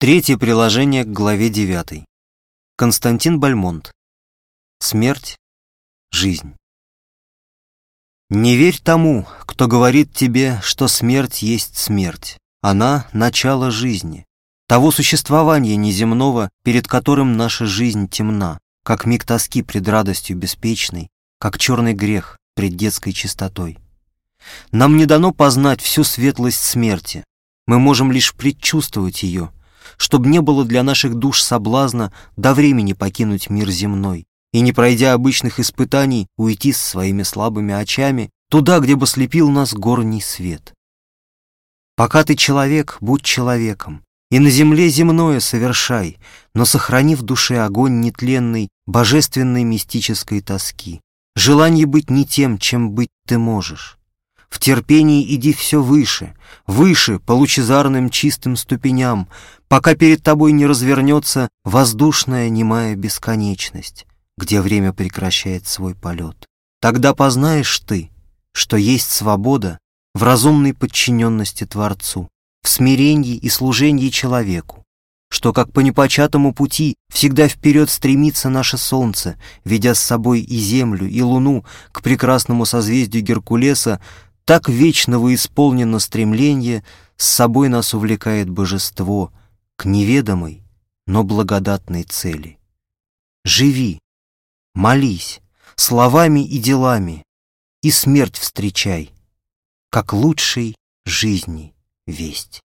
Третье приложение к главе 9. Константин Бальмонт. Смерть, жизнь. Не верь тому, кто говорит тебе, что смерть есть смерть. Она — начало жизни, того существования неземного, перед которым наша жизнь темна, как миг тоски пред радостью беспечной, как черный грех пред детской чистотой. Нам не дано познать всю светлость смерти, мы можем лишь предчувствовать ее — чтобы не было для наших душ соблазна до времени покинуть мир земной и, не пройдя обычных испытаний, уйти с своими слабыми очами туда, где бы слепил нас горний свет. Пока ты человек, будь человеком, и на земле земное совершай, но сохрани в душе огонь нетленный, божественной мистической тоски, желание быть не тем, чем быть ты можешь. В терпении иди все выше, выше по лучезарным чистым ступеням, пока перед тобой не развернется воздушная немая бесконечность, где время прекращает свой полет. Тогда познаешь ты, что есть свобода в разумной подчиненности Творцу, в смирении и служении человеку, что как по непочатому пути всегда вперед стремится наше солнце, ведя с собой и землю, и луну к прекрасному созвездию Геркулеса, так вечного исполнено стремление, с собой нас увлекает божество к неведомой, но благодатной цели. Живи, молись, словами и делами, и смерть встречай, как лучшей жизни весть.